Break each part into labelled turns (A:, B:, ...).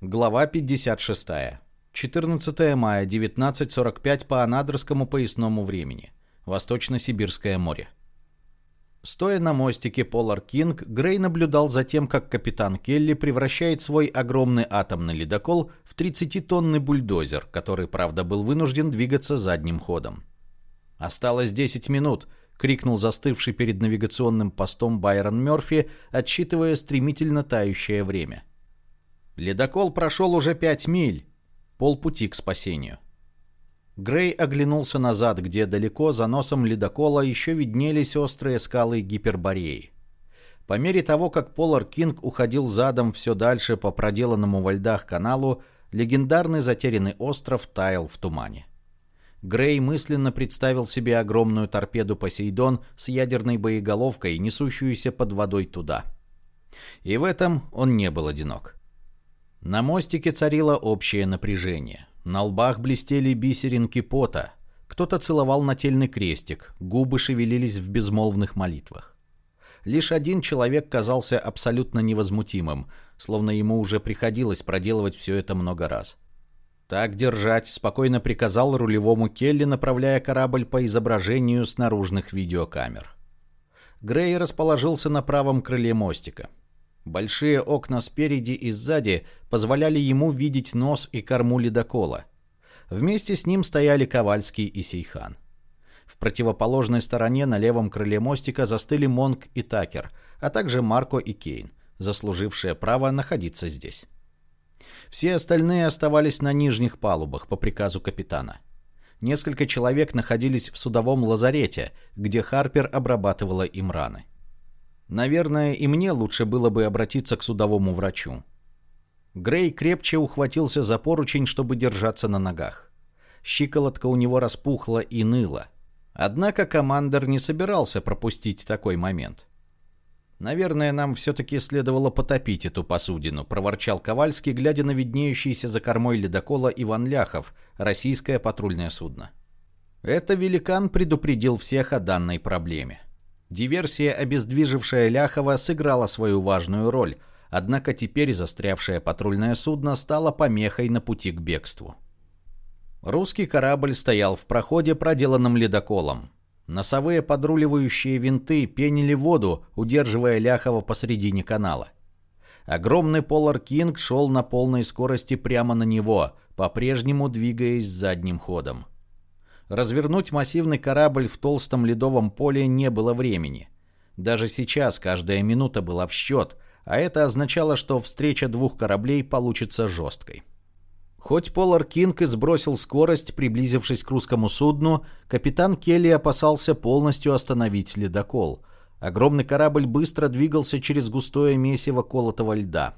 A: Глава 56. 14 мая, 19.45 по Анадырскому поясному времени. Восточно-Сибирское море. Стоя на мостике Polar King, Грей наблюдал за тем, как капитан Келли превращает свой огромный атомный ледокол в 30-тонный бульдозер, который, правда, был вынужден двигаться задним ходом. «Осталось 10 минут», — крикнул застывший перед навигационным постом Байрон Мёрфи, отсчитывая стремительно тающее время. Ледокол прошел уже пять миль, полпути к спасению. Грей оглянулся назад, где далеко за носом ледокола еще виднелись острые скалы Гипербореи. По мере того, как Полар Кинг уходил задом все дальше по проделанному во льдах каналу, легендарный затерянный остров таял в тумане. Грей мысленно представил себе огромную торпеду «Посейдон» с ядерной боеголовкой, несущуюся под водой туда. И в этом он не был одинок. На мостике царило общее напряжение. На лбах блестели бисеринки пота. Кто-то целовал нательный крестик, губы шевелились в безмолвных молитвах. Лишь один человек казался абсолютно невозмутимым, словно ему уже приходилось проделывать все это много раз. «Так держать», — спокойно приказал рулевому Келли, направляя корабль по изображению с наружных видеокамер. Грей расположился на правом крыле мостика. Большие окна спереди и сзади позволяли ему видеть нос и корму ледокола. Вместе с ним стояли Ковальский и Сейхан. В противоположной стороне на левом крыле мостика застыли Монг и Такер, а также Марко и Кейн, заслужившие право находиться здесь. Все остальные оставались на нижних палубах по приказу капитана. Несколько человек находились в судовом лазарете, где Харпер обрабатывала им раны. Наверное, и мне лучше было бы обратиться к судовому врачу. Грей крепче ухватился за поручень, чтобы держаться на ногах. Щиколотка у него распухла и ныла. Однако командир не собирался пропустить такой момент. «Наверное, нам все-таки следовало потопить эту посудину», — проворчал Ковальский, глядя на виднеющийся за кормой ледокола Иван Ляхов, российское патрульное судно. Это великан предупредил всех о данной проблеме. Диверсия, обездвижившая Ляхова, сыграла свою важную роль, однако теперь застрявшее патрульное судно стало помехой на пути к бегству. Русский корабль стоял в проходе, проделанном ледоколом. Носовые подруливающие винты пенили воду, удерживая Ляхова посредине канала. Огромный Полар Кинг шел на полной скорости прямо на него, по-прежнему двигаясь задним ходом. Развернуть массивный корабль в толстом ледовом поле не было времени. Даже сейчас каждая минута была в счет, а это означало, что встреча двух кораблей получится жесткой. Хоть Полар Кинг и сбросил скорость, приблизившись к русскому судну, капитан Келли опасался полностью остановить ледокол. Огромный корабль быстро двигался через густое месиво колотого льда.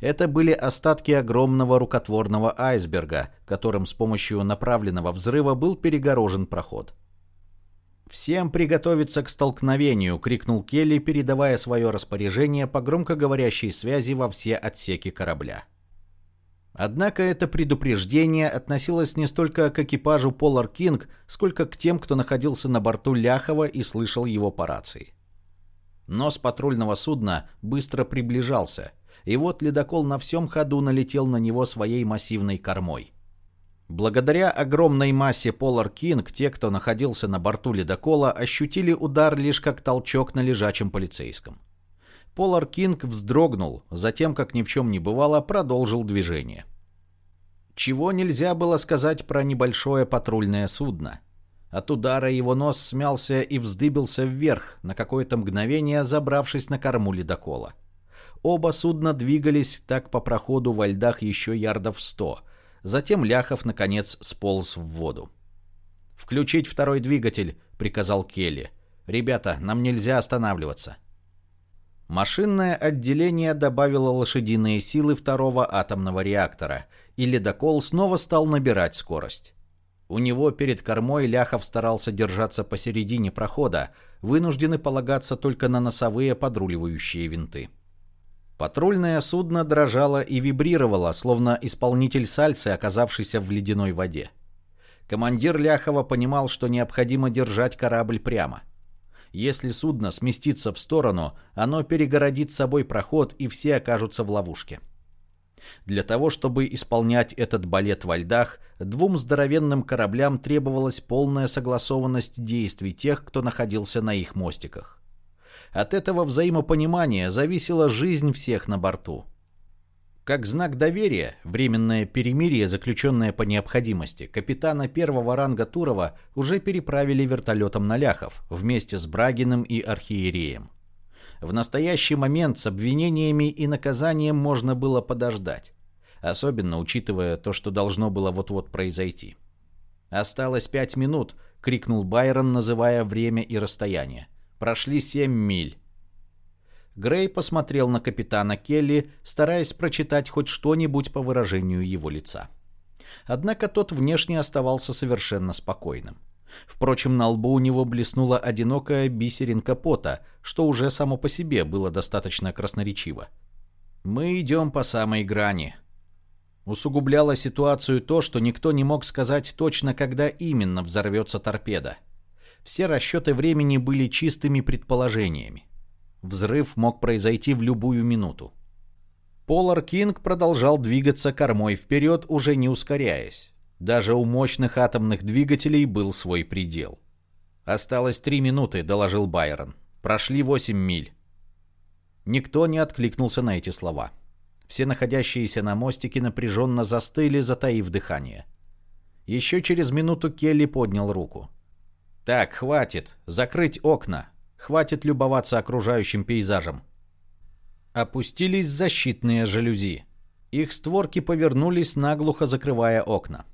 A: Это были остатки огромного рукотворного айсберга, которым с помощью направленного взрыва был перегорожен проход. «Всем приготовиться к столкновению!» — крикнул Келли, передавая свое распоряжение по громкоговорящей связи во все отсеки корабля. Однако это предупреждение относилось не столько к экипажу Polar King, сколько к тем, кто находился на борту Ляхова и слышал его по рации. Нос патрульного судна быстро приближался — и вот ледокол на всем ходу налетел на него своей массивной кормой. Благодаря огромной массе Polar King, те, кто находился на борту ледокола, ощутили удар лишь как толчок на лежачем полицейском. Polar King вздрогнул, затем, как ни в чем не бывало, продолжил движение. Чего нельзя было сказать про небольшое патрульное судно. От удара его нос смялся и вздыбился вверх, на какое-то мгновение забравшись на корму ледокола. Оба судна двигались так по проходу во льдах еще ярдов сто. Затем Ляхов, наконец, сполз в воду. «Включить второй двигатель», — приказал Келли. «Ребята, нам нельзя останавливаться». Машинное отделение добавило лошадиные силы второго атомного реактора, и ледокол снова стал набирать скорость. У него перед кормой Ляхов старался держаться посередине прохода, вынуждены полагаться только на носовые подруливающие винты. Патрульное судно дрожало и вибрировало, словно исполнитель сальсы, оказавшийся в ледяной воде. Командир Ляхова понимал, что необходимо держать корабль прямо. Если судно сместится в сторону, оно перегородит собой проход, и все окажутся в ловушке. Для того, чтобы исполнять этот балет во льдах, двум здоровенным кораблям требовалась полная согласованность действий тех, кто находился на их мостиках. От этого взаимопонимания зависела жизнь всех на борту. Как знак доверия, временное перемирие, заключенное по необходимости, капитана первого ранга Турова уже переправили вертолетом на Ляхов вместе с Брагиным и Архиереем. В настоящий момент с обвинениями и наказанием можно было подождать, особенно учитывая то, что должно было вот-вот произойти. «Осталось пять минут», — крикнул Байрон, называя время и расстояние. «Прошли семь миль». Грей посмотрел на капитана Келли, стараясь прочитать хоть что-нибудь по выражению его лица. Однако тот внешне оставался совершенно спокойным. Впрочем, на лбу у него блеснула одинокая бисеринка пота, что уже само по себе было достаточно красноречиво. «Мы идем по самой грани». Усугубляло ситуацию то, что никто не мог сказать точно, когда именно взорвется торпеда. Все расчеты времени были чистыми предположениями. Взрыв мог произойти в любую минуту. Полар Кинг продолжал двигаться кормой вперед, уже не ускоряясь. Даже у мощных атомных двигателей был свой предел. «Осталось три минуты», — доложил Байрон. «Прошли восемь миль». Никто не откликнулся на эти слова. Все находящиеся на мостике напряженно застыли, затаив дыхание. Еще через минуту Келли поднял руку. «Так, хватит. Закрыть окна. Хватит любоваться окружающим пейзажем». Опустились защитные жалюзи. Их створки повернулись, наглухо закрывая окна.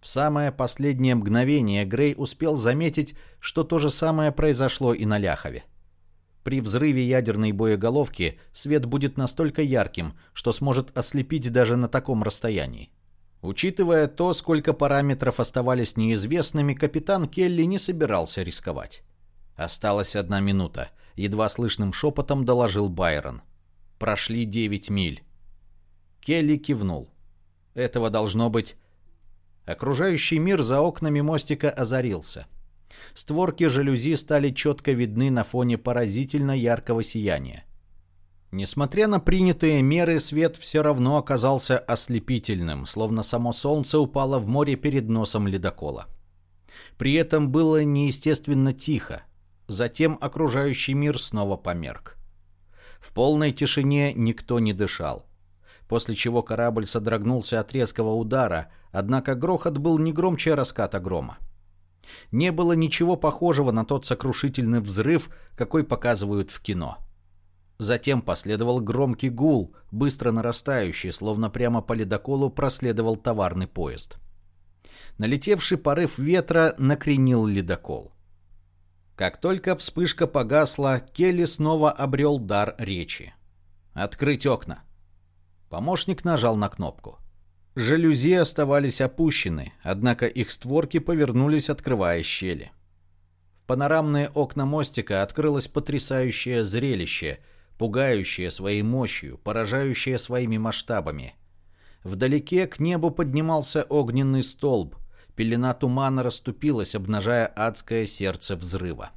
A: В самое последнее мгновение Грей успел заметить, что то же самое произошло и на Ляхове. При взрыве ядерной боеголовки свет будет настолько ярким, что сможет ослепить даже на таком расстоянии. Учитывая то, сколько параметров оставались неизвестными, капитан Келли не собирался рисковать. Осталась одна минута. Едва слышным шепотом доложил Байрон. Прошли 9 миль. Келли кивнул. Этого должно быть Окружающий мир за окнами мостика озарился. Створки жалюзи стали четко видны на фоне поразительно яркого сияния. Несмотря на принятые меры, свет все равно оказался ослепительным, словно само солнце упало в море перед носом ледокола. При этом было неестественно тихо. Затем окружающий мир снова померк. В полной тишине никто не дышал после чего корабль содрогнулся от резкого удара, однако грохот был не громче раската грома. Не было ничего похожего на тот сокрушительный взрыв, какой показывают в кино. Затем последовал громкий гул, быстро нарастающий, словно прямо по ледоколу проследовал товарный поезд. Налетевший порыв ветра накренил ледокол. Как только вспышка погасла, Келли снова обрел дар речи. «Открыть окна!» Помощник нажал на кнопку. Жалюзи оставались опущены, однако их створки повернулись, открывая щели. В панорамные окна мостика открылось потрясающее зрелище, пугающее своей мощью, поражающее своими масштабами. Вдалеке к небу поднимался огненный столб, пелена тумана расступилась, обнажая адское сердце взрыва.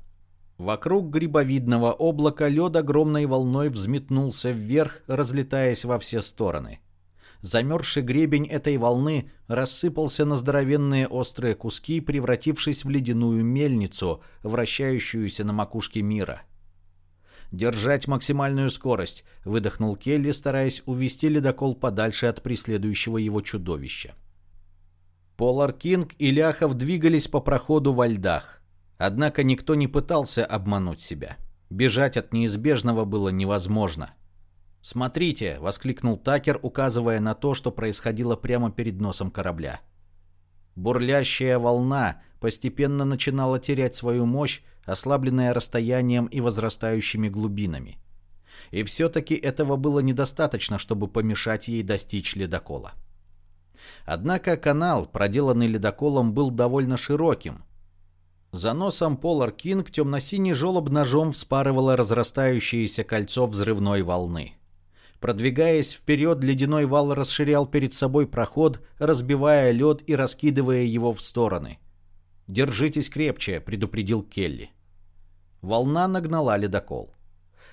A: Вокруг грибовидного облака лед огромной волной взметнулся вверх, разлетаясь во все стороны. Замерзший гребень этой волны рассыпался на здоровенные острые куски, превратившись в ледяную мельницу, вращающуюся на макушке мира. «Держать максимальную скорость», — выдохнул Келли, стараясь увести ледокол подальше от преследующего его чудовища. Полар Кинг и Ляхов двигались по проходу во льдах. Однако никто не пытался обмануть себя. Бежать от неизбежного было невозможно. «Смотрите!» — воскликнул Такер, указывая на то, что происходило прямо перед носом корабля. Бурлящая волна постепенно начинала терять свою мощь, ослабленная расстоянием и возрастающими глубинами. И все-таки этого было недостаточно, чтобы помешать ей достичь ледокола. Однако канал, проделанный ледоколом, был довольно широким, за носом Полар Кинг темно-синий желоб ножом вспарывало разрастающееся кольцо взрывной волны. Продвигаясь вперед, ледяной вал расширял перед собой проход, разбивая лед и раскидывая его в стороны. «Держитесь крепче», — предупредил Келли. Волна нагнала ледокол.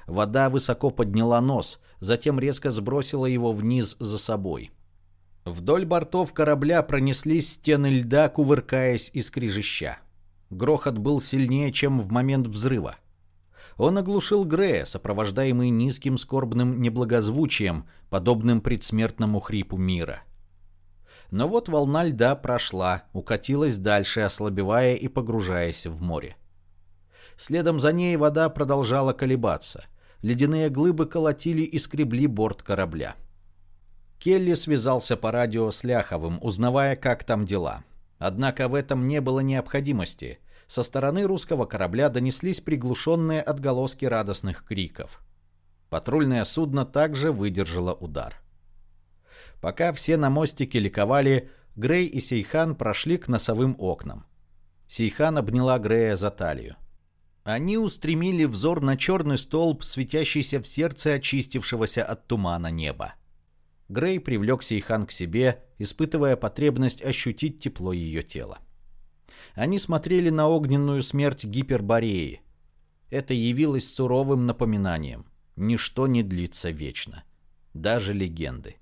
A: Вода высоко подняла нос, затем резко сбросила его вниз за собой. Вдоль бортов корабля пронеслись стены льда, кувыркаясь и скрижища. Грохот был сильнее, чем в момент взрыва. Он оглушил Грея, сопровождаемый низким скорбным неблагозвучием, подобным предсмертному хрипу мира. Но вот волна льда прошла, укатилась дальше, ослабевая и погружаясь в море. Следом за ней вода продолжала колебаться. Ледяные глыбы колотили и скребли борт корабля. Келли связался по радио с Ляховым, узнавая, как там дела. Однако в этом не было необходимости. Со стороны русского корабля донеслись приглушенные отголоски радостных криков. Патрульное судно также выдержало удар. Пока все на мостике ликовали, Грей и Сейхан прошли к носовым окнам. Сейхан обняла Грея за талию. Они устремили взор на черный столб, светящийся в сердце очистившегося от тумана неба. Грей привлек Сейхан к себе, испытывая потребность ощутить тепло ее тела. Они смотрели на огненную смерть Гипербореи. Это явилось суровым напоминанием. Ничто не длится вечно. Даже легенды.